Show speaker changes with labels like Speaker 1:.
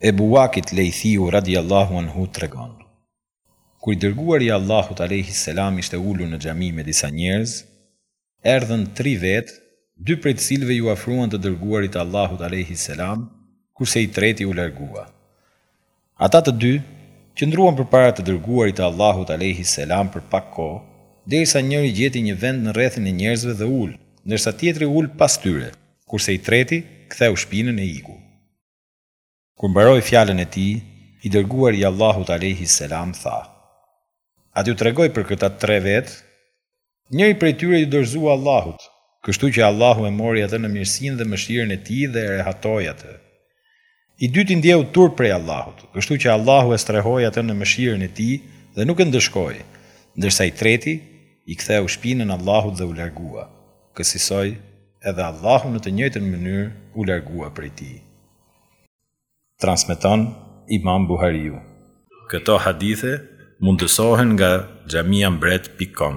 Speaker 1: Ebu Waqid Lejthiu radijallahu anhu tregon, Kur i Dërguari i Allahut alejhi selam ishte ulur në xhami me disa njerëz, erdhën tri vetë, dy prej të cilëve iu afruan të Dërguarit të Allahut alejhi selam, kurse i treti u largua. Ata të dy qëndruan përpara të Dërguarit të Allahut alejhi selam për pak kohë, derisa njëri gjeti një vend në rrethin e njerëzve dhe u ul, ndërsa tjetri u ul pas tyre, kurse i treti ktheu shpinën e iku. Kur mbaroi fjalën e tij, i Dërguari i Allahut alejhi selam tha, A t'ju tregoj për këta tre vetë? Njëri prej tyre iu dorëzua Allahut, kështu që Allahu e mori atë në mirësinë dhe mëshirën e Tij dhe e rehatoi atë. I dyti ndjeu turp prej Allahut, kështu që Allahu e strehoi atë në mëshirën e Tij dhe nuk e ndëshkoi, ndërsa i treti i ktheu shpinën Allahut dhe u largua. kësisoj edhe Allahu në të njëjtën mënyrë u largua prej tij. Transmeton Imam Buhariu. Këto hadithe mundësohen nga xhamiambret pikë kom.